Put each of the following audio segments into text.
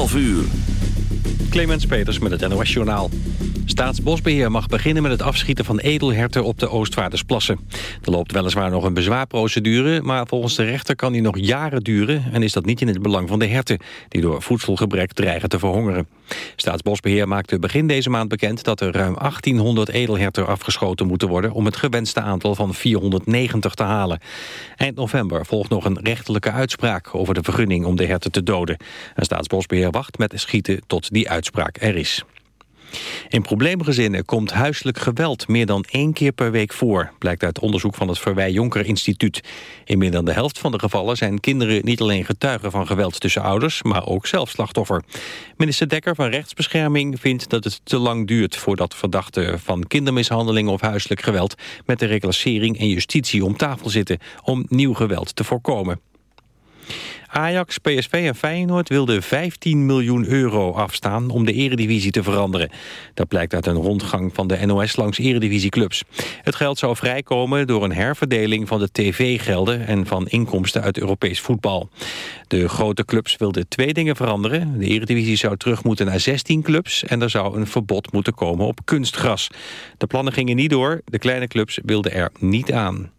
12 uur. Clemens Peters met het NOS Journaal. Staatsbosbeheer mag beginnen met het afschieten van edelherten op de Oostvaardersplassen. Er loopt weliswaar nog een bezwaarprocedure... maar volgens de rechter kan die nog jaren duren... en is dat niet in het belang van de herten... die door voedselgebrek dreigen te verhongeren. Staatsbosbeheer maakte begin deze maand bekend... dat er ruim 1800 edelherten afgeschoten moeten worden... om het gewenste aantal van 490 te halen. Eind november volgt nog een rechterlijke uitspraak... over de vergunning om de herten te doden. En Staatsbosbeheer wacht met schieten tot die uitspraak er is. In probleemgezinnen komt huiselijk geweld meer dan één keer per week voor, blijkt uit onderzoek van het Verwij Jonker Instituut. In meer dan de helft van de gevallen zijn kinderen niet alleen getuigen van geweld tussen ouders, maar ook zelf slachtoffer. Minister Dekker van Rechtsbescherming vindt dat het te lang duurt voordat verdachten van kindermishandeling of huiselijk geweld met de reclassering en justitie om tafel zitten om nieuw geweld te voorkomen. Ajax, PSV en Feyenoord wilden 15 miljoen euro afstaan om de eredivisie te veranderen. Dat blijkt uit een rondgang van de NOS langs eredivisieclubs. Het geld zou vrijkomen door een herverdeling van de tv-gelden en van inkomsten uit Europees voetbal. De grote clubs wilden twee dingen veranderen. De eredivisie zou terug moeten naar 16 clubs en er zou een verbod moeten komen op kunstgras. De plannen gingen niet door, de kleine clubs wilden er niet aan.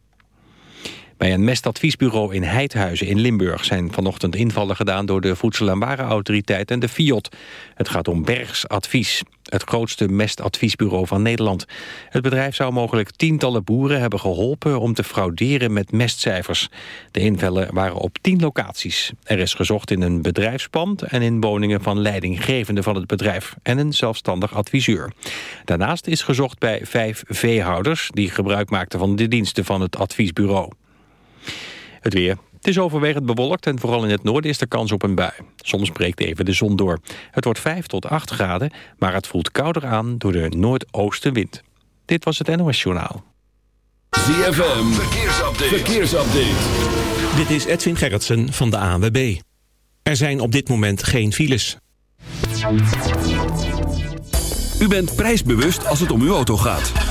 Bij een mestadviesbureau in Heidhuizen in Limburg... zijn vanochtend invallen gedaan door de Voedsel- en Warenautoriteit en de FIOT. Het gaat om Bergs Advies, het grootste mestadviesbureau van Nederland. Het bedrijf zou mogelijk tientallen boeren hebben geholpen... om te frauderen met mestcijfers. De invallen waren op tien locaties. Er is gezocht in een bedrijfspand en in woningen van leidinggevenden van het bedrijf... en een zelfstandig adviseur. Daarnaast is gezocht bij vijf veehouders... die gebruik maakten van de diensten van het adviesbureau. Het weer. Het is overwegend bewolkt en vooral in het noorden is er kans op een bui. Soms breekt even de zon door. Het wordt 5 tot 8 graden, maar het voelt kouder aan door de noordoostenwind. Dit was het NOS Journaal. ZFM, verkeersupdate. verkeersupdate. Dit is Edwin Gerritsen van de ANWB. Er zijn op dit moment geen files. U bent prijsbewust als het om uw auto gaat.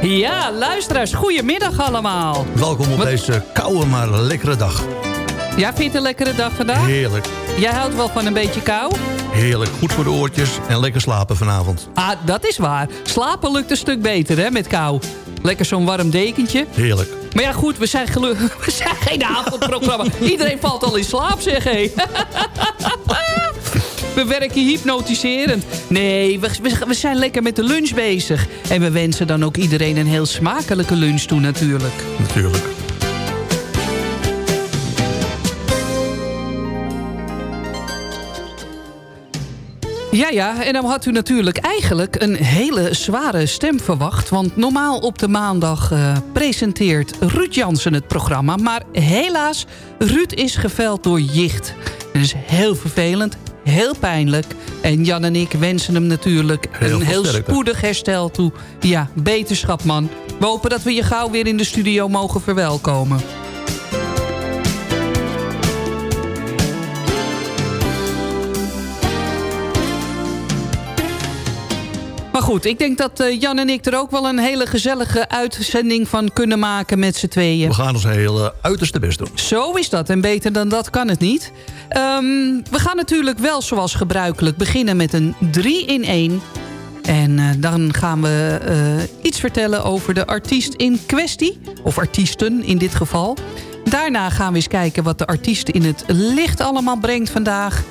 Ja, luisteraars, goedemiddag allemaal. Welkom op Wat- deze koude maar lekkere dag. Ja, vind je het een lekkere dag vandaag? Heerlijk, Jij houdt wel van een beetje kou? heerlijk. Goed voor de oortjes en lekker slapen vanavond. Ah, dat is waar. Slapen lukt een stuk beter, hè, met kou. Lekker zo'n warm dekentje. Heerlijk. Maar ja, goed, we zijn gelukkig... We zijn geen avondprogramma. Iedereen valt al in slaap, zeg hé. We werken hypnotiserend. Nee, we, we, zijn lekker met de lunch bezig. En we wensen dan ook iedereen een heel smakelijke lunch toe natuurlijk. Natuurlijk. Ja, ja, en dan had u natuurlijk eigenlijk een hele zware stem verwacht. Want normaal op de maandag eh, presenteert Ruud Jansen het programma. Maar helaas, Ruud is geveld door jicht. Dat is heel vervelend, heel pijnlijk. En Jan en ik wensen hem natuurlijk Heel een heel spoedig herstel toe. Ja, beterschap man. We hopen dat we je gauw weer in de studio mogen verwelkomen. Maar goed, ik denk dat eh, Jan en ik er ook wel een hele gezellige uitzending van kunnen maken met z'n tweeën. We gaan ons hele uiterste best doen. Zo is dat en beter dan dat kan het niet. Ehm, we gaan natuurlijk wel zoals gebruikelijk beginnen met een 3 in 1. En eh, dan gaan we eh, iets vertellen over de artiest in kwestie. Of artiesten in dit geval. Daarna gaan we eens kijken wat de artiest in het licht allemaal brengt vandaag.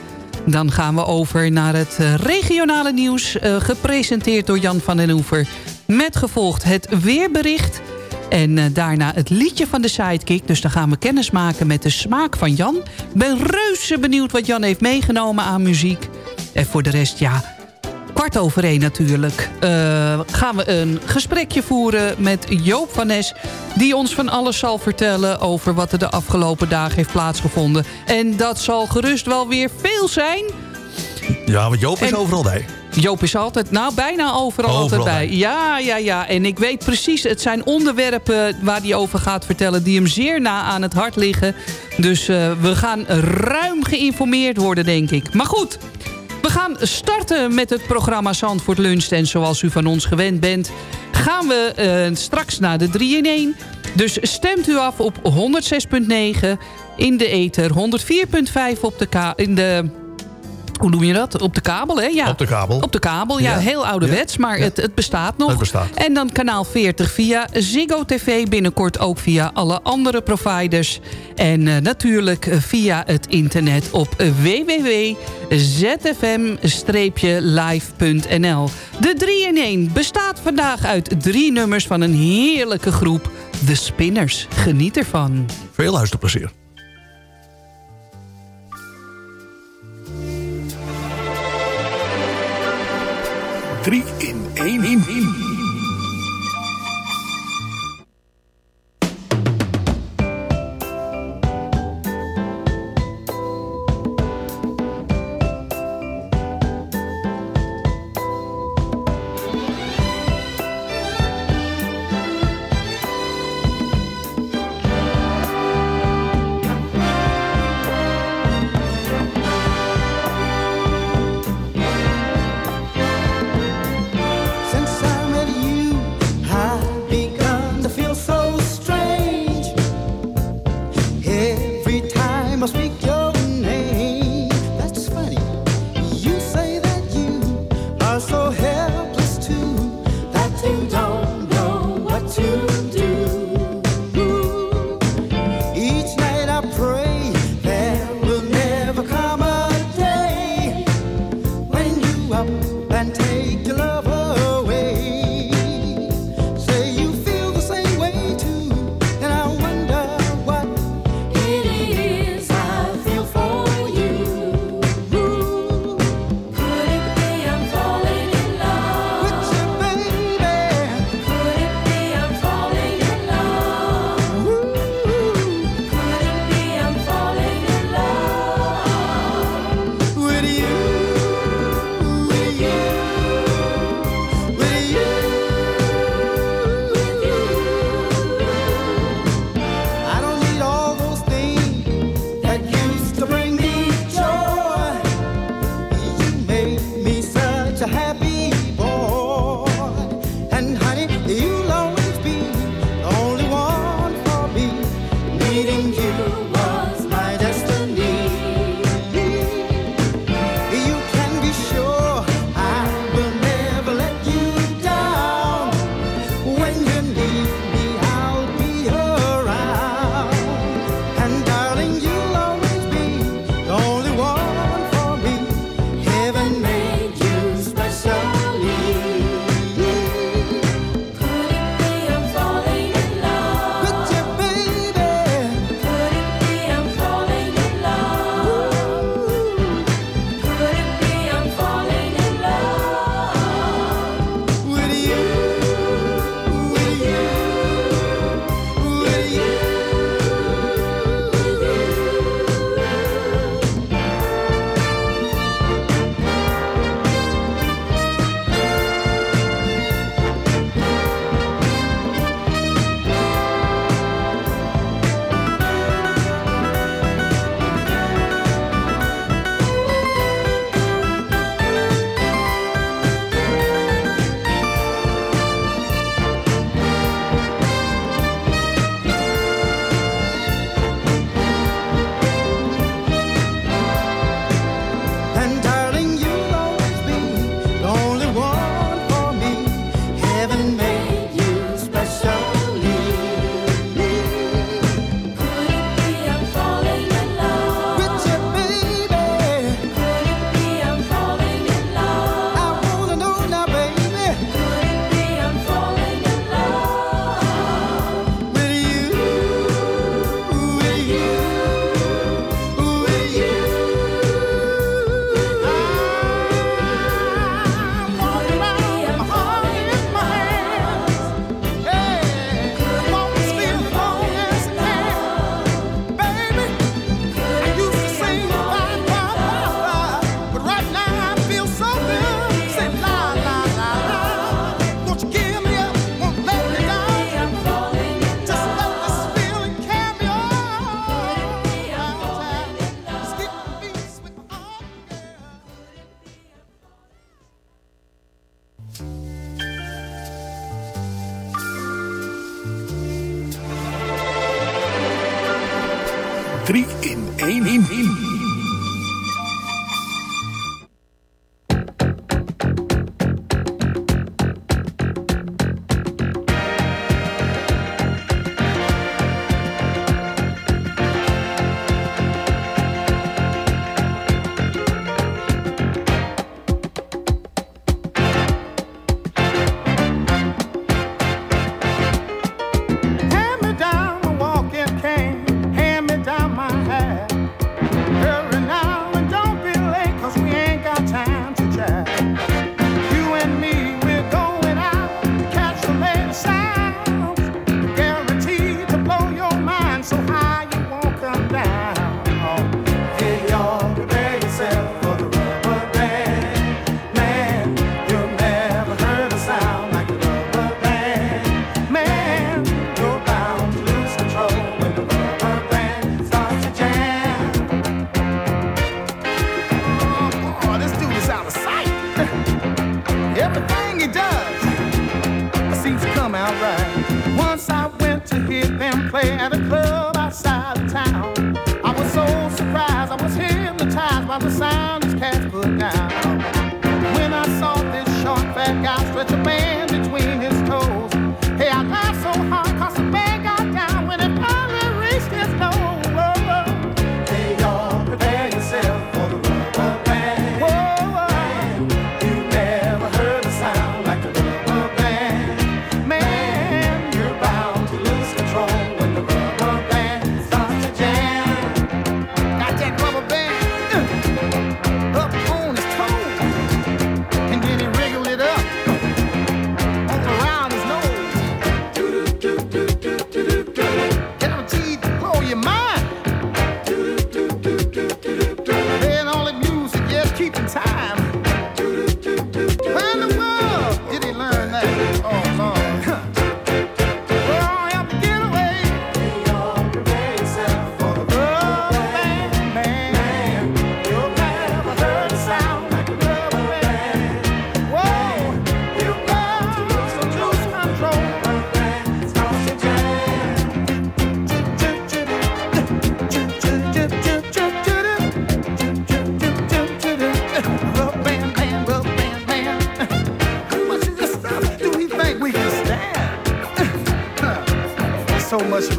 Dan gaan we over naar het eh, regionale nieuws. eh, gepresenteerd door Jan van den Oever. Met gevolgd het weerbericht. En eh, daarna het liedje van de Sidekick. Dus dan gaan we kennis maken met de smaak van Jan. Ben reuze benieuwd wat Jan heeft meegenomen aan muziek. En voor de rest, ja, kwart over één natuurlijk... eh, gaan we een gesprekje voeren met Joop van Nes... die ons van alles zal vertellen over wat er de afgelopen dagen heeft plaatsgevonden. En dat zal gerust wel weer veel zijn... Ja, want Joop is overal bij. Joop is altijd, nou bijna overal, Overal altijd bij. bij. Ja, ja, ja. En ik weet precies, het zijn onderwerpen waar hij over gaat vertellen... die hem zeer na aan het hart liggen. Dus eh, we gaan ruim geïnformeerd worden, denk ik. Maar goed, we gaan starten met het programma Zandvoort Lunch. En zoals u van ons gewend bent, gaan we eh, straks naar de 3 in 1. Dus stemt u af op 106.9 in de ether, 104.5 op de in de hoe noem je dat? Op de kabel, hè? Ja. Op de kabel. Op de kabel, ja. Ja. Heel ouderwets, maar Het, het bestaat nog. Het bestaat. En dan kanaal 40 via Ziggo TV. Binnenkort ook via alle andere providers. En eh, natuurlijk eh, via het internet op www.zfm-live.nl. De 3 in 1 bestaat vandaag uit drie nummers van een heerlijke groep. The Spinners. Geniet ervan. Veel luisterplezier. 3 in 1 in 3 in 1.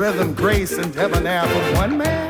rhythm, grace, and debonair from one man?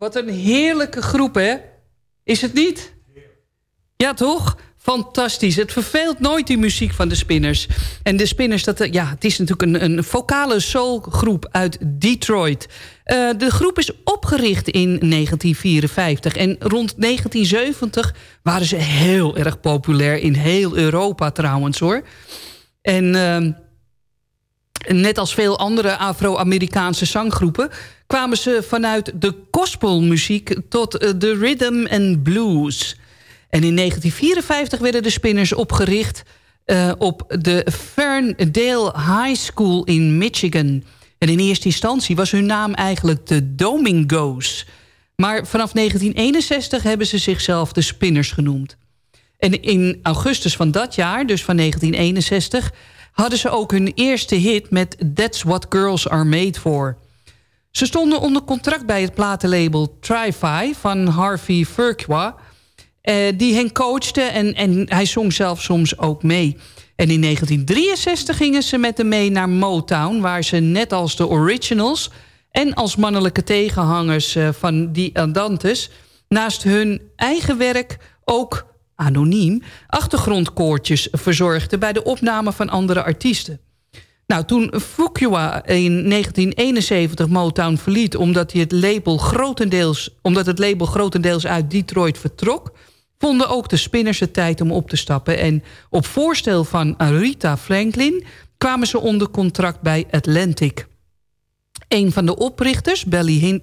Wat een heerlijke groep, hè? Is het niet? Ja, toch? Fantastisch. Het verveelt nooit die muziek van de Spinners. En de Spinners, dat, eh, ja, het is natuurlijk een, een vocale soulgroep uit Detroit. Eh, de groep is opgericht in 1954. En rond 1970 waren ze heel erg populair in heel Europa trouwens, hoor. En... ehm, net als veel andere Afro-Amerikaanse zanggroepen... kwamen ze vanuit de gospelmuziek tot eh, de rhythm and blues. En in 1954 werden de Spinners opgericht... eh, op de Ferndale High School in Michigan. En in eerste instantie was hun naam eigenlijk de Domingos. Maar vanaf 1961 hebben ze zichzelf de Spinners genoemd. En in augustus van dat jaar, dus van 1961... hadden ze ook hun eerste hit met That's What Girls Are Made For. Ze stonden onder contract bij het platenlabel Tri-Fi van Harvey Furqua... eh, die hen coachte en, en hij zong zelf soms ook mee. En in 1963 gingen ze met hem mee naar Motown... waar ze net als de originals en als mannelijke tegenhangers eh, van die Andantes... naast hun eigen werk ook anoniem achtergrondkoortjes verzorgden... bij de opname van andere artiesten. Nou, toen Fuqua in 1971 Motown verliet... omdat, hij het label grotendeels, omdat het label grotendeels uit Detroit vertrok... vonden ook de Spinners het tijd om op te stappen. En op voorstel van Rita Franklin kwamen ze onder contract bij Atlantic. Een van de oprichters,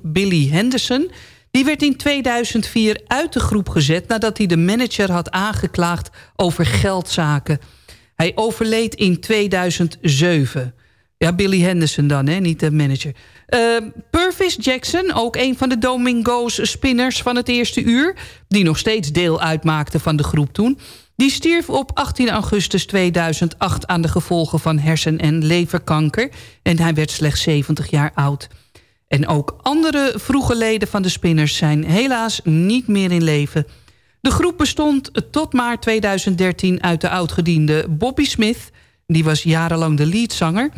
Billy Henderson... die werd in 2004 uit de groep gezet... nadat hij de manager had aangeklaagd over geldzaken. Hij overleed in 2007. Ja, Billy Henderson dan, hè, niet de manager. Eh, Purvis Jackson, ook een van de Domingo's spinners van het eerste uur... die nog steeds deel uitmaakte van de groep toen... die stierf op 18 augustus 2008 aan de gevolgen van hersen- en leverkanker... en hij werd slechts 70 jaar oud. En ook andere vroege leden van de spinners zijn helaas niet meer in leven... De groep bestond tot maart 2013 uit de oudgediende Bobby Smith... die was jarenlang de leadzanger...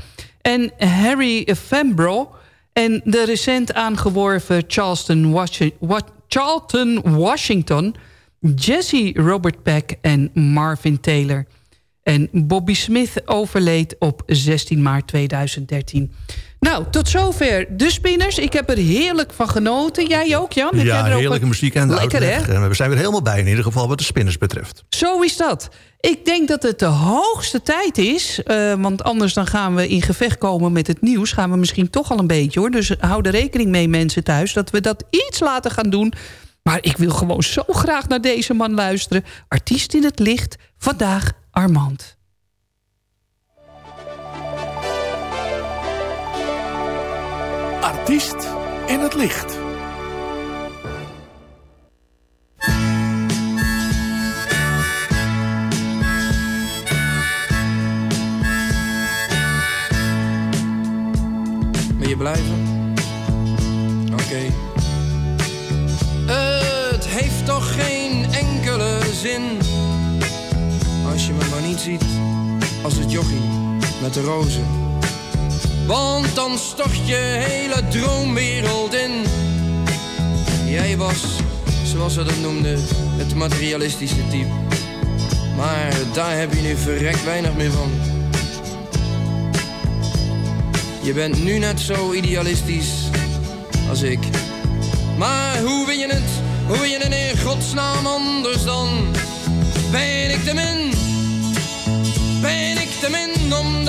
en Harry Fambro en de recent aangeworven Charleston, Charlton Washington... Jesse Robert Peck en Marvin Taylor. En Bobby Smith overleed op 16 maart 2013. Nou, tot zover de spinners. Ik heb er heerlijk van genoten. Jij ook, Jan? Heb jij Ja, er ook heerlijke muziek en Lekker, hè? We zijn weer helemaal bij, in ieder geval wat de spinners betreft. Zo is dat. Ik denk dat het de hoogste tijd is. eh, want anders dan gaan we in gevecht komen met het nieuws. Gaan we misschien toch al een beetje hoor. Dus hou er rekening mee mensen thuis. Dat we dat iets later gaan doen. Maar ik wil gewoon zo graag naar deze man luisteren. Artiest in het licht. Vandaag Armand. Artiest in het licht. Wil je blijven? Oké. Het heeft toch geen enkele zin Als je me maar niet ziet als het jochie met de rozen Want dan stort je hele droomwereld in Jij was, zoals ze dat noemden, het materialistische type Maar daar heb je nu verrekt weinig meer van je bent nu net zo idealistisch als ik. Maar hoe wil je het? Hoe wil je het in godsnaam anders dan? Ben ik te min? Ben ik te min omdat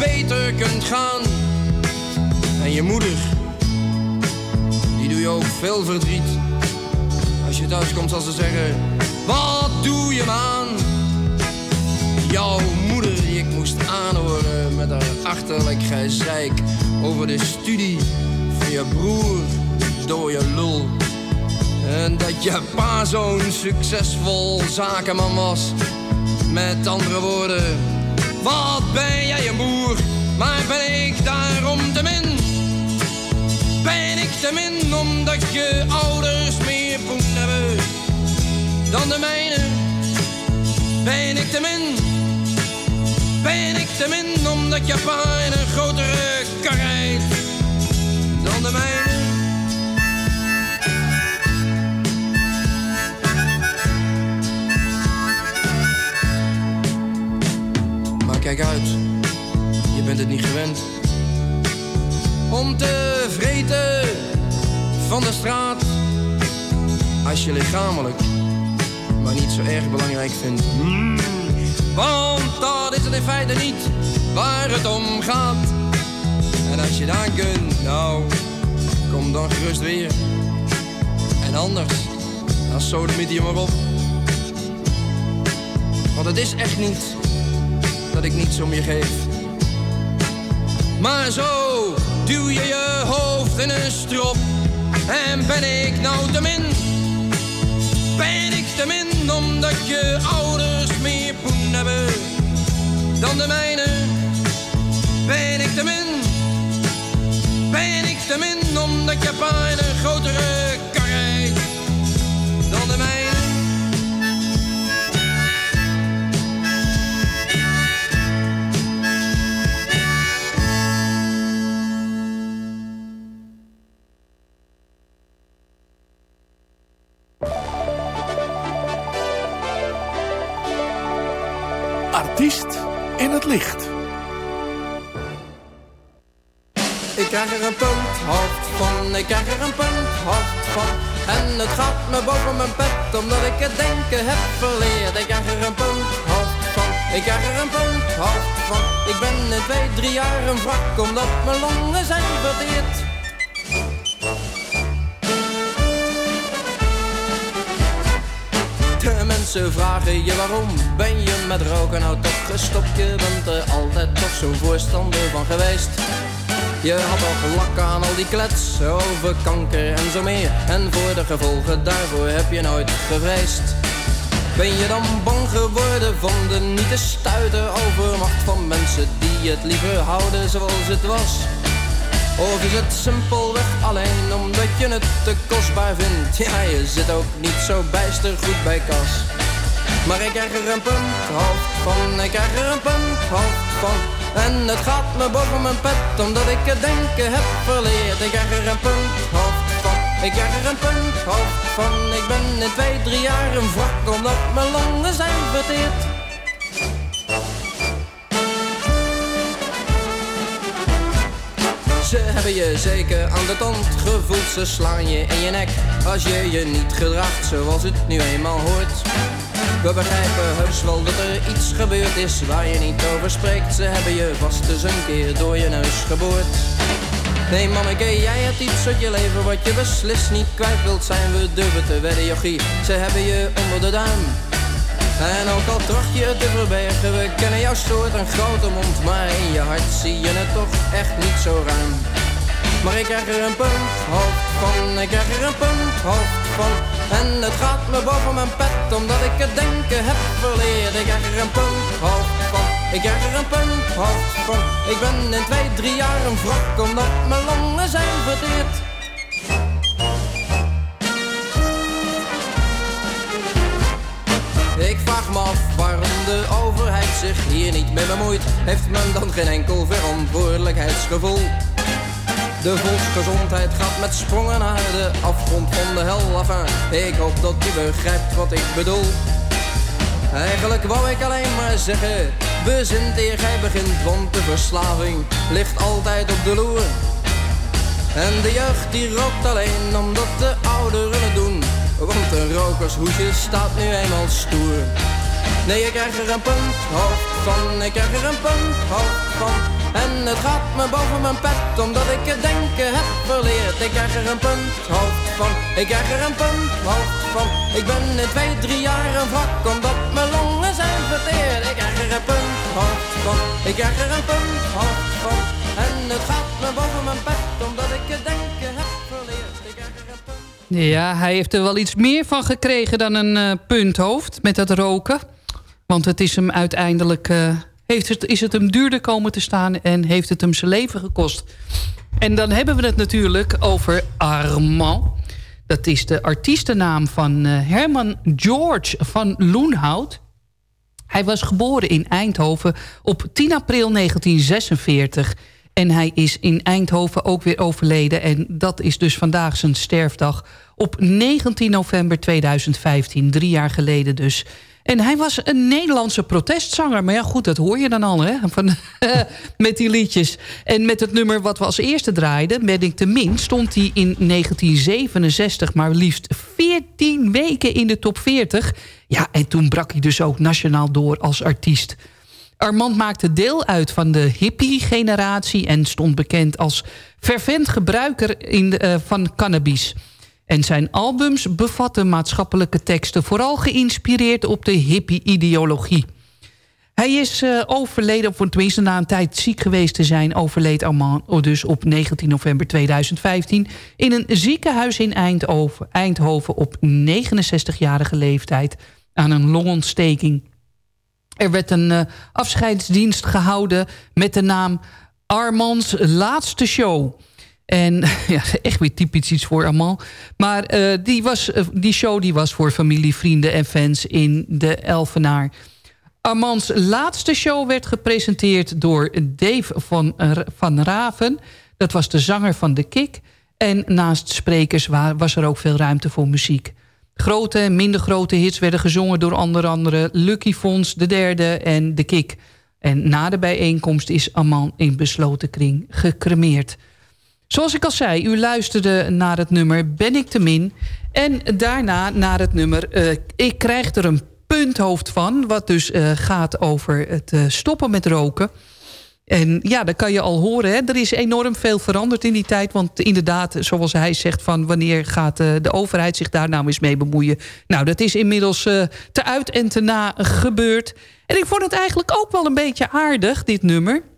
beter kunt gaan. En je moeder, die doe je ook veel verdriet. Als je thuis komt zal ze zeggen, wat doe je man? Jouw moeder die ik moest aanhoren met haar achterlijk gezeik over de studie van je broer door je lul. En dat je pa zo'n succesvol zakenman was. Met andere woorden, wat ben jij een boer, maar ben ik daarom te min? Ben ik te min omdat je ouders meer poen hebben dan de mijne? Ben ik te min? Ben ik te min omdat je pa een grotere kar dan de mijne? Kijk uit, je bent het niet gewend. Om te vreten van de straat. Als je lichamelijk maar niet zo erg belangrijk vindt. Mm, Want dat is het in feite niet waar het om gaat. En als je daar kunt, nou, kom dan gerust weer. En anders, dan sodemiet je maar op. Want het is echt niet dat ik niets om je geef. Maar zo duw je je hoofd in een strop. En ben ik nou te min? Ben ik te min omdat je ouders meer poen hebben dan de mijne? Ben ik te min? Ben ik te min omdat je pa een grotere ik krijg er een punthoofd van. En het gaat me boven mijn pet, omdat ik het denken heb verleerd. Ik krijg er een punthoofd van, ik krijg er een punthoofd van. Ik ben in twee, drie jaar een wrak, omdat mijn longen zijn verteerd. De mensen vragen je waarom ben je met roken nou toch gestopt? Je bent er altijd toch zo'n voorstander van geweest. Je had al gelak aan al die klets over kanker en zo meer. En voor de gevolgen daarvoor heb je nooit gevreesd. Ben je dan bang geworden van de niet te stuiten overmacht van mensen die het liever houden zoals het was? Of is het simpelweg alleen omdat je het te kostbaar vindt? Ja, je zit ook niet zo bijster goed bij kas. Maar ik krijg er een punthoofd van, ik krijg er een punthoofd van. En het gaat me boven mijn pet, omdat ik het denken heb verleerd. Ik krijg er een punthoofd van, ik krijg er een punthoofd van. Ik ben in twee, drie jaar een wrak, omdat mijn longen zijn verteerd. Ze hebben je zeker aan de tand gevoeld, ze slaan je in je nek als je je niet gedraagt zoals het nu eenmaal hoort. We begrijpen heus wel dat er iets gebeurd is waar je niet over spreekt. Ze hebben je vast eens een keer door je neus geboord. Nee manneke, jij hebt iets uit je leven wat je beslist niet kwijt wilt zijn. We durven te wedden, jochie, ze hebben je onder de duim. En ook al tracht je het te verbergen, we kennen jouw soort een grote mond. Maar in je hart zie je het toch echt niet zo ruim. Maar ik krijg er een punthoofd van, ik krijg er een punthoofd van. En het gaat me boven mijn pet, omdat ik het denken heb verleerd. Ik krijg er een punthoofd van, ik krijg er een punthoofd van. Ik ben in twee, drie jaar een wrak, omdat mijn longen zijn verteerd. Ik vraag me af waarom de overheid zich hier niet mee bemoeit. Heeft men dan geen enkel verantwoordelijkheidsgevoel? De volksgezondheid gaat met sprongen naar de afgrond van de hel. Enfin, ik hoop dat u begrijpt wat ik bedoel. Eigenlijk wou ik alleen maar zeggen, bezint eer gij begint, want de verslaving ligt altijd op de loer. En de jeugd die rookt alleen omdat de ouderen het doen. Want een rokershoesje staat nu eenmaal stoer. Nee, ik krijg er een punthoofd van, ik krijg er een punthoofd van. En het gaat me boven mijn pet, omdat ik het denken heb verleerd. Ik krijg er een punthoofd van, ik krijg er een punthoofd van. Ik ben in twee, drie jaar een wrak, omdat mijn longen zijn verteerd. Ik krijg er een punthoofd van, ik krijg er een punthoofd van. En het gaat me boven mijn pet, omdat ik het denken heb verleerd. Ik punt. Ja, hij heeft er wel iets meer van gekregen dan een eh, punthoofd met dat roken. Want het is hem uiteindelijk... eh, heeft het, is het hem duurder komen te staan en heeft het hem zijn leven gekost. En dan hebben we het natuurlijk over Armand. Dat is de artiestennaam van eh, Herman George van Loenhout. Hij was geboren in Eindhoven op 10 april 1946. En hij is in Eindhoven ook weer overleden. En dat is dus vandaag zijn sterfdag op 19 november 2015. Drie jaar geleden dus. En hij was een Nederlandse protestzanger. Maar ja, goed, dat hoor je dan al, hè? Van, met die liedjes. En met het nummer wat we als eerste draaiden, te min... stond hij in 1967 maar liefst 14 weken in de top 40. Ja, en toen brak hij dus ook nationaal door als artiest. Armand maakte deel uit van de hippie-generatie... en stond bekend als fervent gebruiker in eh, van cannabis... En zijn albums bevatten maatschappelijke teksten... vooral geïnspireerd op de hippie-ideologie. Hij is uh, overleden, of tenminste na een tijd ziek geweest te zijn... overleed Armand dus op 19 november 2015... in een ziekenhuis in Eindhoven, Eindhoven op 69-jarige leeftijd... aan een longontsteking. Er werd een uh, afscheidsdienst gehouden met de naam Armands Laatste Show... En ja, echt weer typisch iets voor Armand. Maar uh, die, was, uh, die show die was voor familie, vrienden en fans in de Elvenaar. Armands laatste show werd gepresenteerd door Dave van, uh, van Raven. Dat was de zanger van The Kick. En naast sprekers was er ook veel ruimte voor muziek. Grote en minder grote hits werden gezongen door onder andere Lucky Fons, De Derde en The Kick. En na de bijeenkomst is Armand in besloten kring gecremeerd. Zoals ik al zei, u luisterde naar het nummer Ben ik te min. En daarna naar het nummer uh, Ik krijg er een punthoofd van. Wat dus uh, gaat over het uh, stoppen met roken. En ja, dat kan je al horen. Hè? Er is enorm veel veranderd in die tijd. Want inderdaad, zoals hij zegt... van wanneer gaat de overheid zich daar nou eens mee bemoeien? Nou, dat is inmiddels te uit en te na gebeurd. En ik vond het eigenlijk ook wel een beetje aardig, dit nummer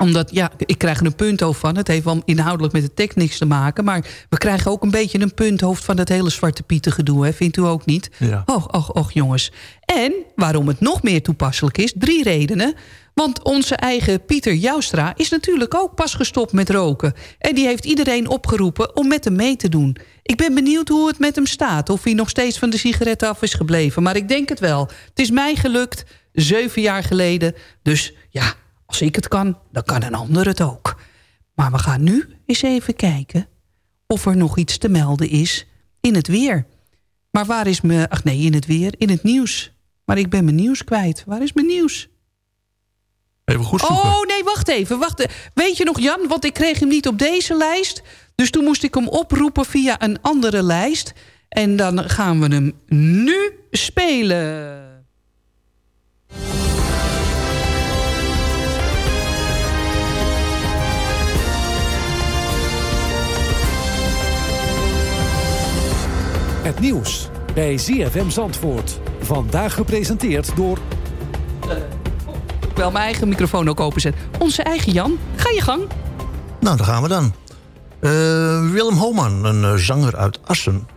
omdat, ja, ik krijg er een punthoofd van. Het heeft wel inhoudelijk met de tekst niks te maken. Maar we krijgen ook een beetje een punthoofd van dat hele Zwarte Pieten gedoe. Hè? Vindt u ook niet? Ja. Och, och, och, jongens. En waarom het nog meer toepasselijk is, drie redenen. Want onze eigen Pieter Joustra is natuurlijk ook pas gestopt met roken. En die heeft iedereen opgeroepen om met hem mee te doen. Ik ben benieuwd hoe het met hem staat. Of hij nog steeds van de sigaretten af is gebleven. Maar ik denk het wel. Het is mij gelukt, zeven jaar geleden. Dus ja, als ik het kan, dan kan een ander het ook. Maar we gaan nu eens even kijken of er nog iets te melden is in het weer. Maar waar is me... Ach nee, in het weer, in het nieuws. Maar ik ben mijn nieuws kwijt. Waar is mijn nieuws? Even goed zoeken. Oh nee, wacht even. Wacht. Weet je nog Jan, want ik kreeg hem niet op deze lijst. Dus toen moest ik hem oproepen via een andere lijst. En dan gaan we hem nu spelen. Het nieuws bij ZFM Zandvoort. Vandaag gepresenteerd door... Ik wil mijn eigen microfoon ook openzetten. Onze eigen Jan, ga je gang. Nou, daar gaan we dan. Uh, Willem Homan, een uh, zanger uit Assen...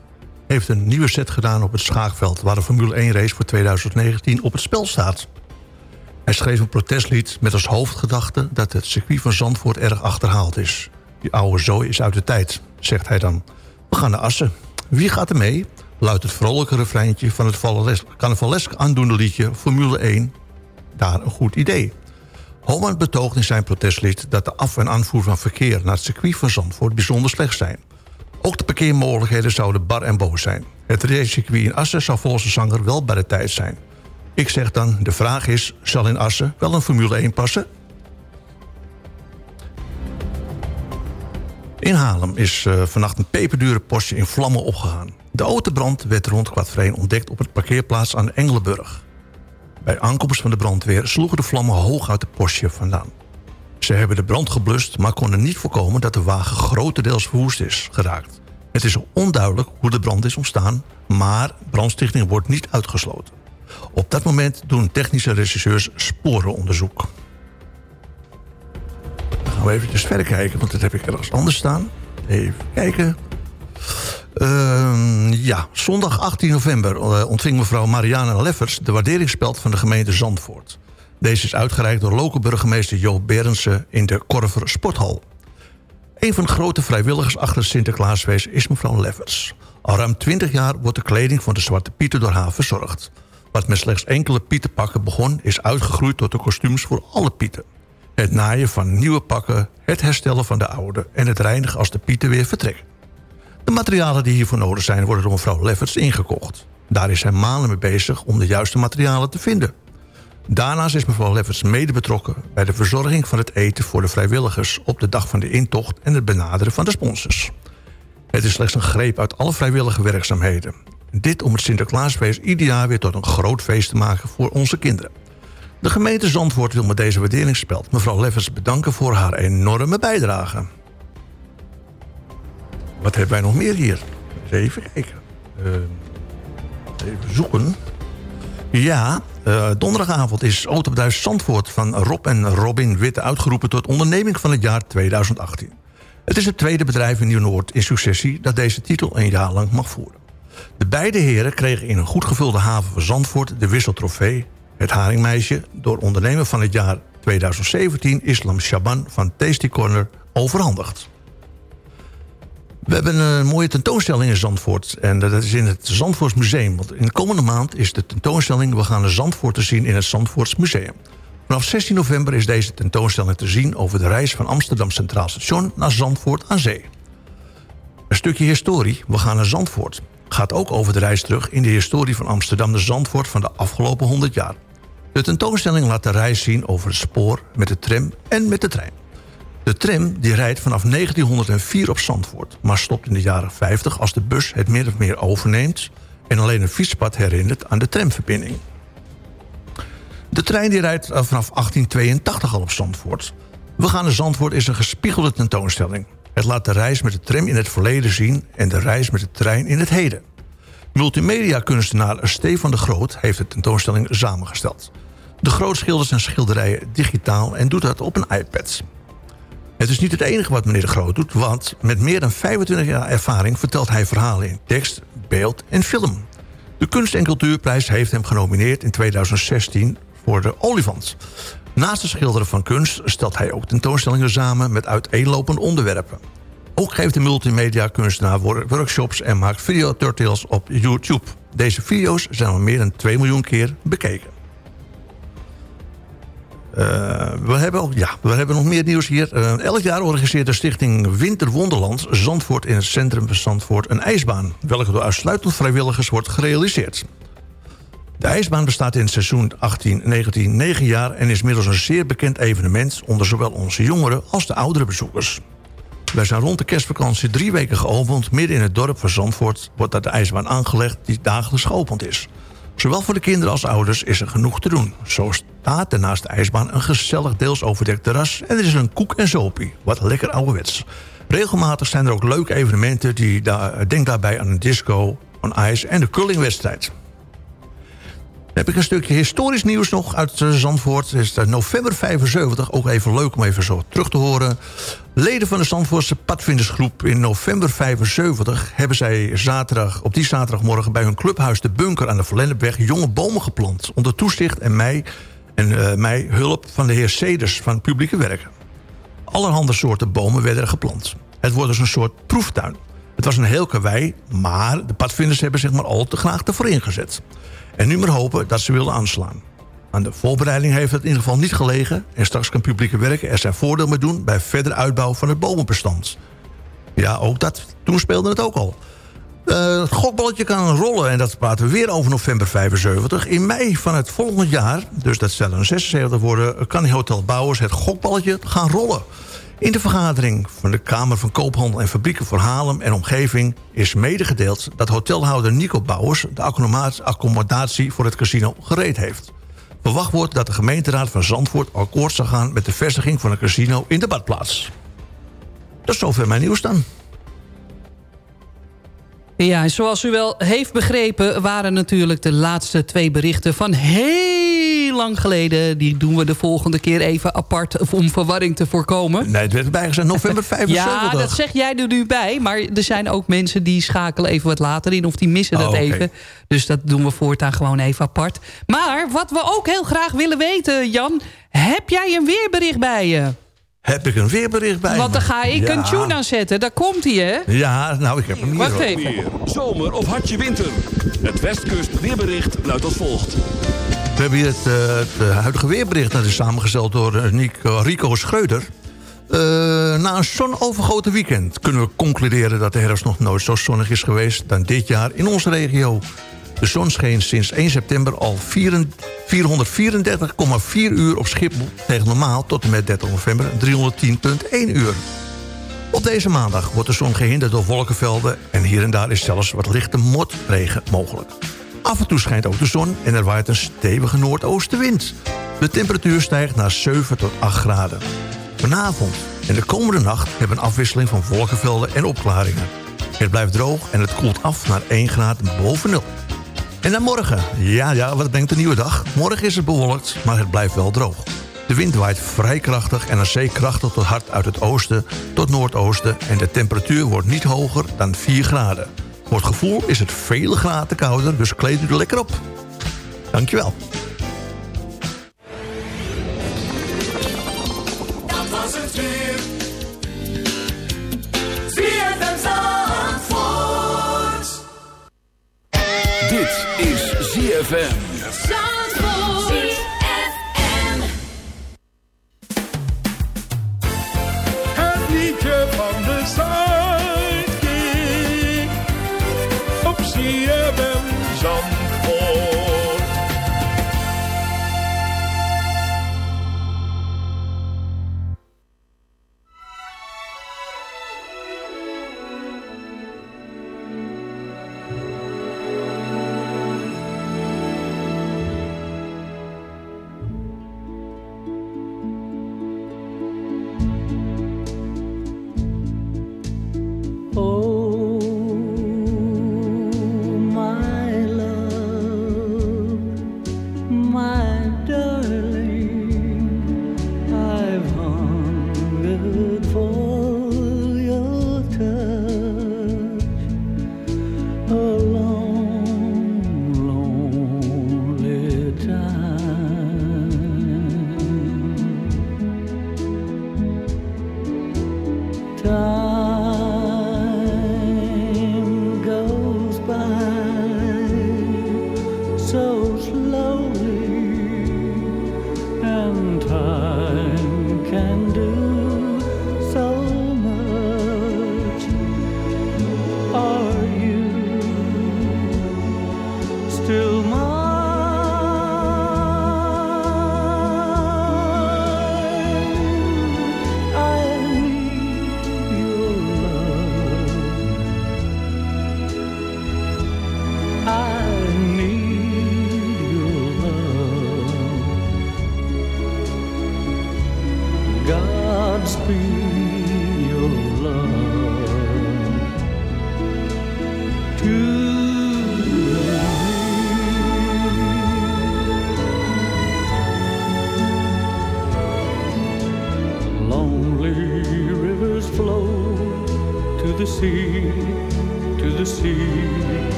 heeft een nieuwe set gedaan op het schaakveld... waar de Formule 1 race voor 2019 op het spel staat. Hij schreef een protestlied met als hoofdgedachte... dat het circuit van Zandvoort erg achterhaald is. Die oude zooi is uit de tijd, zegt hij dan. We gaan naar Assen. Wie gaat er mee? Luidt het vrolijke refreintje van het carnavalesk aandoende liedje Formule 1 daar een goed idee. Homan betoogt in zijn protestlied dat de af- en aanvoer van verkeer... naar het circuit van Zandvoort bijzonder slecht zijn. Ook de parkeermogelijkheden zouden bar en boos zijn. Het racecircuit in Assen zou volgens de zanger wel bij de tijd zijn. Ik zeg dan, de vraag is, zal in Assen wel een Formule 1 passen? In Haarlem is uh, vannacht een peperdure Porsche in vlammen opgegaan. De autobrand werd rond kwart ontdekt op het parkeerplaats aan Engelenburg. Bij aankomst van de brandweer sloegen de vlammen hoog uit de Porsche vandaan. Ze hebben de brand geblust, maar konden niet voorkomen dat de wagen grotendeels verwoest is geraakt. Het is onduidelijk hoe de brand is ontstaan, maar brandstichting wordt niet uitgesloten. Op dat moment doen technische regisseurs sporenonderzoek. Gaan we eventjes verder kijken, want dat heb ik ergens anders staan. Even kijken. Ehm, ja, zondag 18 november eh, ontving mevrouw Mariana Leffers... de waarderingspeld van de gemeente Zandvoort. Deze is uitgereikt door lokale burgemeester Joop Berendsen... in de Korver Sporthal. Een van de grote vrijwilligers achter Sinterklaasfeest is mevrouw Leffers. Al ruim 20 jaar wordt de kleding van de Zwarte Pieten door haar verzorgd. Wat met slechts enkele pietenpakken begon... is uitgegroeid tot de kostuums voor alle pieten. Het naaien van nieuwe pakken, het herstellen van de oude... en het reinigen als de pieten weer vertrekken. De materialen die hiervoor nodig zijn... worden door mevrouw Lefferts ingekocht. Daar is zij maanden mee bezig om de juiste materialen te vinden. Daarnaast is mevrouw Lefferts mede betrokken... bij de verzorging van het eten voor de vrijwilligers... op de dag van de intocht en het benaderen van de sponsors. Het is slechts een greep uit alle vrijwillige werkzaamheden. Dit om het Sinterklaasfeest ieder jaar weer tot een groot feest te maken voor onze kinderen. De gemeente Zandvoort wil met deze waarderingsspeld mevrouw Leffers bedanken voor haar enorme bijdrage. Wat hebben wij nog meer hier? Even kijken. Uh, even zoeken. Ja, uh, donderdagavond is Autobedrijf Zandvoort van Rob en Robin Witte uitgeroepen tot onderneming van het jaar 2018. Het is het tweede bedrijf in Nieuw-Noord in successie dat deze titel een jaar lang mag voeren. De beide heren kregen in een goed gevulde haven van Zandvoort de wisseltrofee. Het haringmeisje door ondernemer van het jaar 2017 Islam Shaban van Tasty Corner overhandigd. We hebben een mooie tentoonstelling in Zandvoort. En dat is in het Zandvoorts Museum. Want in de komende maand is de tentoonstelling... We gaan de Zandvoort te zien in het Zandvoorts Museum. Vanaf 16 november is deze tentoonstelling te zien... over de reis van Amsterdam Centraal Station naar Zandvoort aan Zee. Een stukje historie, we gaan naar Zandvoort. Gaat ook over de reis terug in de historie van Amsterdam de Zandvoort... van de afgelopen 100 jaar. De tentoonstelling laat de reis zien over het spoor, met de tram en met de trein. De tram die rijdt vanaf 1904 op Zandvoort... maar stopt in de jaren 50 als de bus het meer of meer overneemt... en alleen een fietspad herinnert aan de tramverbinding. De trein die rijdt vanaf 1882 al op Zandvoort. We gaan naar Zandvoort is een gespiegelde tentoonstelling. Het laat de reis met de tram in het verleden zien... en de reis met de trein in het heden. Multimedia-kunstenaar Stefan de Groot heeft de tentoonstelling samengesteld. De Groot zijn schilderijen digitaal en doet dat op een iPad. Het is niet het enige wat meneer de Groot doet... want met meer dan 25 jaar ervaring vertelt hij verhalen in tekst, beeld en film. De Kunst- en Cultuurprijs heeft hem genomineerd in 2016 voor de Olifant. Naast het schilderen van kunst stelt hij ook tentoonstellingen samen... met uiteenlopende onderwerpen. Ook geeft de multimedia-kunstenaar workshops en maakt videotutorials op YouTube. Deze video's zijn al meer dan 2 miljoen keer bekeken. Uh, we, hebben ja, we hebben nog meer nieuws hier. Uh, elk jaar organiseert de stichting Winterwonderland Zandvoort in het centrum van Zandvoort een ijsbaan... welke door uitsluitend vrijwilligers wordt gerealiseerd. De ijsbaan bestaat in het seizoen 18-19 9 jaar... en is middels een zeer bekend evenement onder zowel onze jongere als de oudere bezoekers. Wij zijn rond de kerstvakantie drie weken geopend. Midden in het dorp van Zandvoort wordt daar de ijsbaan aangelegd... die dagelijks geopend is. Zowel voor de kinderen als ouders is er genoeg te doen. Zo staat er naast de ijsbaan een gezellig deels overdekt terras... en er is een koek en zopie, wat lekker ouderwets. Regelmatig zijn er ook leuke evenementen... Die denk daarbij aan een disco, een ijs en de curlingwedstrijd. Dan heb ik een stukje historisch nieuws nog uit eh, Zandvoort. Het is november 75, ook even leuk om even zo terug te horen. Leden van de Zandvoortse padvindersgroep in november 75... hebben zij zaterdag, op die zaterdagmorgen bij hun clubhuis De Bunker aan de Verlennepweg... jonge bomen geplant, onder toezicht en mij, en, uh, mij hulp van de heer Ceders van Publieke Werken. Allerhande soorten bomen werden er geplant. Het wordt dus een soort proeftuin. Het was een heel karwei, maar de padvinders hebben zich maar al te graag ervoor ingezet. En nu maar hopen dat ze willen aanslaan. Aan de voorbereiding heeft het in ieder geval niet gelegen... en straks kan publieke werken er zijn voordeel mee doen... bij verdere uitbouw van het bomenbestand. Ja, ook dat. Toen speelde het ook al. Uh, het gokballetje kan rollen en dat praten we weer over november 75. In mei van het volgende jaar, dus dat een 76 worden... kan Hotel Bouwers het gokballetje gaan rollen. In de vergadering van de Kamer van Koophandel en Fabrieken voor Haarlem en omgeving is medegedeeld dat hotelhouder Nico Bouwers de accommodatie voor het casino gereed heeft. Verwacht wordt dat de gemeenteraad van Zandvoort akkoord zal gaan met de vestiging van een casino in de badplaats. Dat is zover mijn nieuws dan. Ja, en zoals u wel heeft begrepen... waren natuurlijk de laatste twee berichten van heel lang geleden. Die doen we de volgende keer even apart om verwarring te voorkomen. Nee, het werd bijgezet november 75. Ja, dat zeg jij er nu bij. Maar er zijn ook mensen die schakelen even wat later in. Of die missen dat Oh, even. Dus dat doen we voortaan gewoon even apart. Maar wat we ook heel graag willen weten, Jan. Heb jij een weerbericht bij je? Heb ik een weerbericht bij Want me? dan ga ik Ja. een tune aanzetten. Daar komt hij, hè? Ja, nou, ik heb hem hier. Wacht even. Zomer of hartje winter. Het Westkust weerbericht luidt als volgt. We hebben hier het, eh, het eh, huidige weerbericht. Dat is samengesteld door eh, Nico, Rico Schreuder. Eh, na een zonovergoten weekend kunnen we concluderen... dat de herfst nog nooit zo zonnig is geweest dan dit jaar in onze regio. De zon scheen sinds 1 september al 4 434,4 uur op Schiphol... tegen normaal tot en met 30 november 310,1 uur. Op deze maandag wordt de zon gehinderd door wolkenvelden... en hier en daar is zelfs wat lichte motregen mogelijk. Af en toe schijnt ook de zon en er waait een stevige noordoostenwind. De temperatuur stijgt naar 7 tot 8 graden. Vanavond en de komende nacht hebben we een afwisseling van wolkenvelden en opklaringen. Het blijft droog en het koelt af naar 1 graad boven nul. En dan morgen. Ja, ja, wat brengt de nieuwe dag? Morgen is het bewolkt, maar het blijft wel droog. De wind waait vrij krachtig en aan zee krachtig tot hard uit het oosten tot noordoosten... en de temperatuur wordt niet hoger dan 4 graden. Voor het gevoel is het vele graden kouder, dus kleed u er lekker op. Dankjewel. Dat was het weer. ZFM.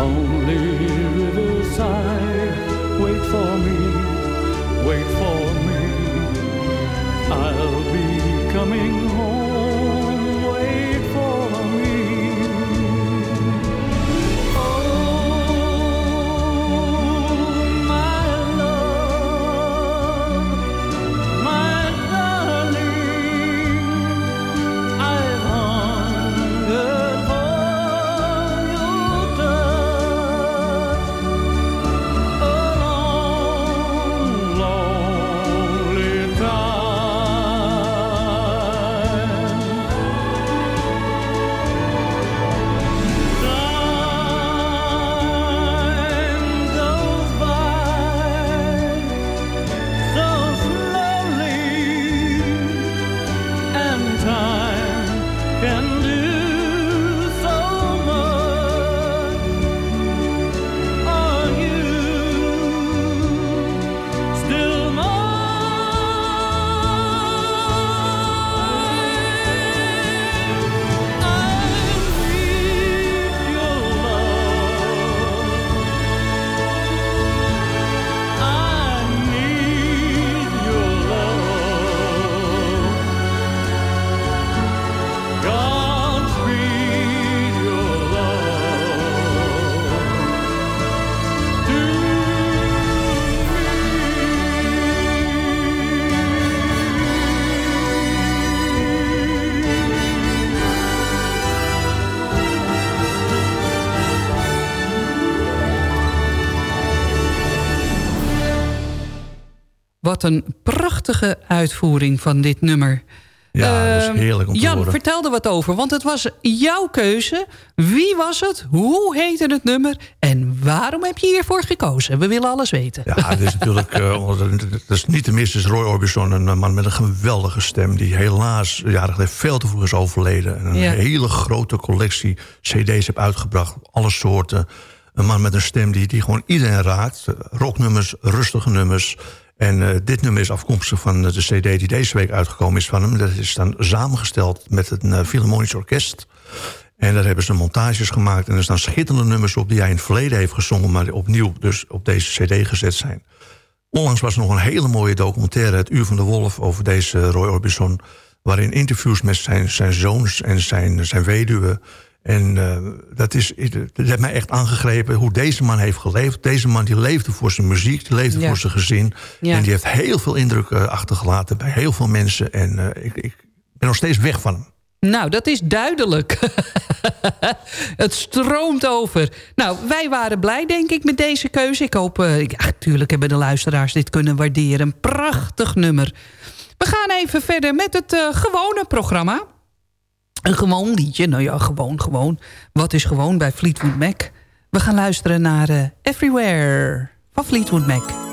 Lonely riverside, wait for me, wait for me. I'll be coming home, wat een prachtige uitvoering van dit nummer. Ja, dat is Ehm, heerlijk om te Jan, horen. vertel er wat over, want het was jouw keuze. Wie was het? Hoe heette het nummer? En waarom heb je hiervoor gekozen? We willen alles weten. Ja, het is natuurlijk, eh, het is niet te missen, is Roy Orbison, een eh, man met een geweldige stem... die helaas jaren geleden veel te vroeg is overleden. En een Ja. hele grote collectie cd's heeft uitgebracht, alle soorten. Een man met een stem die, die gewoon iedereen raakt. Eh, Rocknummers, rustige nummers. En eh, dit nummer is afkomstig van de cd die deze week uitgekomen is van hem. Dat is dan samengesteld met een uh, Philharmonisch Orkest... En daar hebben ze montages gemaakt. En er staan schitterende nummers op die hij in het verleden heeft gezongen... maar opnieuw dus op deze cd gezet zijn. Onlangs was er nog een hele mooie documentaire... Het Uur van de Wolf over deze Roy Orbison... waarin interviews met zijn, zijn zoons en zijn, zijn weduwe... En uh, dat, is, dat heeft mij echt aangegrepen hoe deze man heeft geleefd. Deze man die leefde voor zijn muziek, die leefde Ja. voor zijn gezin. Ja. En die heeft heel veel indruk uh, achtergelaten bij heel veel mensen. En uh, ik, ik ben nog steeds weg van hem. Nou, dat is duidelijk. het stroomt over. Nou, wij waren blij, denk ik, met deze keuze. Ik hoop, ja, natuurlijk hebben de luisteraars dit kunnen waarderen. Een prachtig nummer. We gaan even verder met het gewone programma. Een gewoon liedje. Nou ja, gewoon, gewoon. Wat is gewoon bij Fleetwood Mac? We gaan luisteren naar uh, Everywhere van Fleetwood Mac.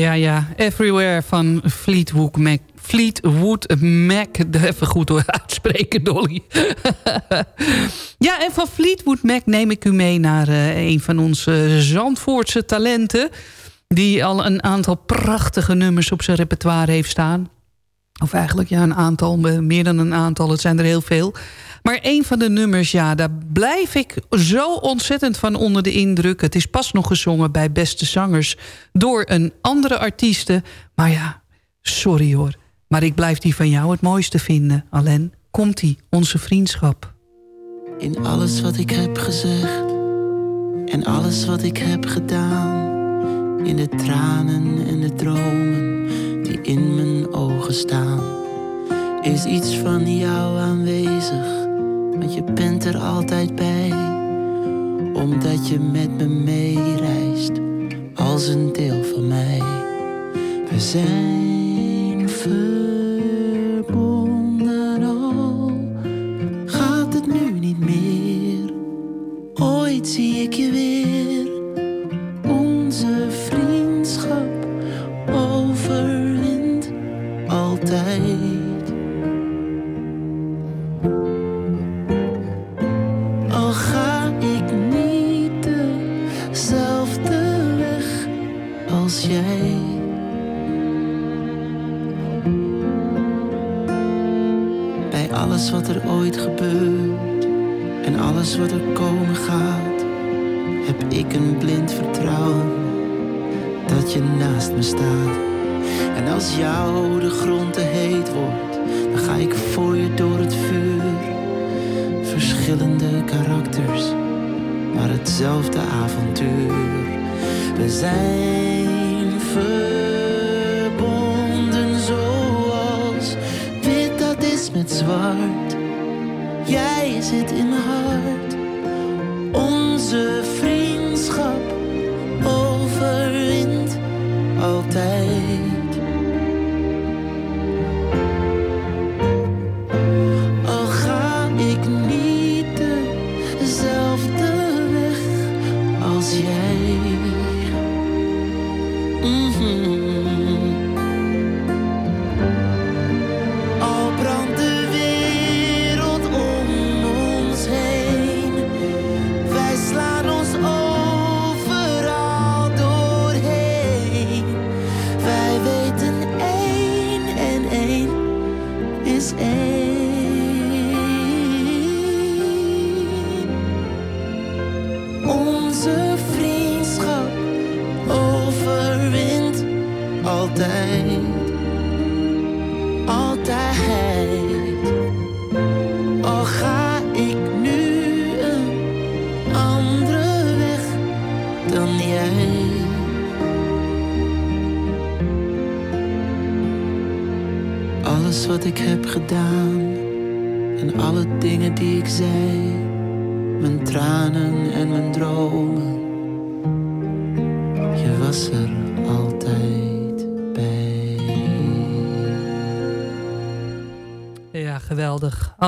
Ja, ja. Everywhere van Fleetwood Mac. Fleetwood Mac. Even goed door uitspreken, Dolly. ja, en van Fleetwood Mac neem ik u mee naar uh, een van onze Zandvoortse talenten. Die al een aantal prachtige nummers op zijn repertoire heeft staan. Of eigenlijk ja, een aantal, meer dan een aantal. Het zijn er heel veel. Maar een van de nummers, ja, daar blijf ik zo ontzettend van onder de indruk. Het is pas nog gezongen bij Beste Zangers door een andere artieste. Maar ja, sorry hoor. Maar ik blijf die van jou het mooiste vinden. Alleen komt-ie, onze vriendschap. In alles wat ik heb gezegd en alles wat ik heb gedaan. In de tranen en de dromen die in mijn ogen staan. Is iets van jou aanwezig, want je bent er altijd bij. Omdat je met me meereist, als een deel van mij. We zijn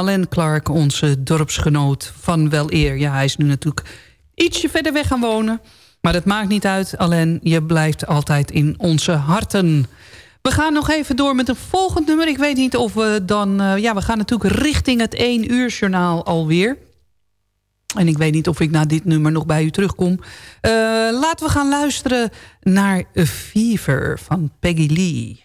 Alain Clark, onze dorpsgenoot van wel eer. Ja, hij is nu natuurlijk ietsje verder weg gaan wonen. Maar dat maakt niet uit, Alain. Je blijft altijd in onze harten. We gaan nog even door met een volgend nummer. Ik weet niet of we dan... eh, ja, we gaan natuurlijk richting het 1 uur journaal alweer. En ik weet niet of ik na dit nummer nog bij u terugkom. Eh, laten we gaan luisteren naar A Fever van Peggy Lee.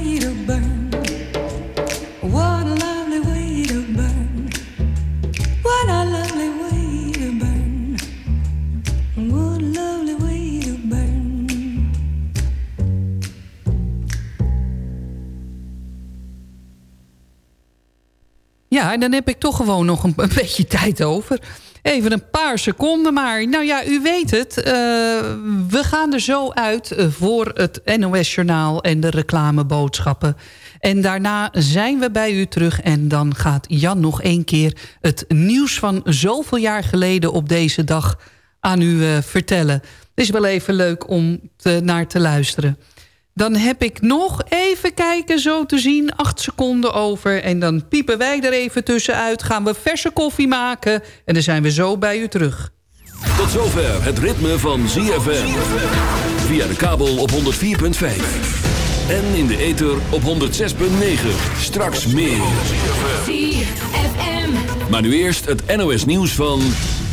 Ja, en dan heb ik toch gewoon nog een, beetje tijd over. Even een paar seconden, maar nou ja, u weet het. eh, we gaan er zo uit eh, voor het NOS-journaal en de reclameboodschappen. En daarna zijn we bij u terug en dan gaat Jan nog één keer... het nieuws van zoveel jaar geleden op deze dag aan u eh, vertellen. Het is wel even leuk om te, naar te luisteren. Dan heb ik nog even kijken, zo te zien, acht seconden over. En dan piepen wij er even tussenuit, gaan we verse koffie maken... en dan zijn we zo bij u terug. Tot zover het ritme van ZFM. Via de kabel op 104.5. En in de ether op 106.9. Straks meer. Maar nu eerst het NOS nieuws van...